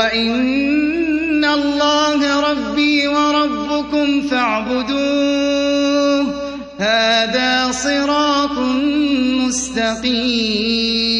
وإن الله ربي وربكم فاعبدوه هذا صراط مستقيم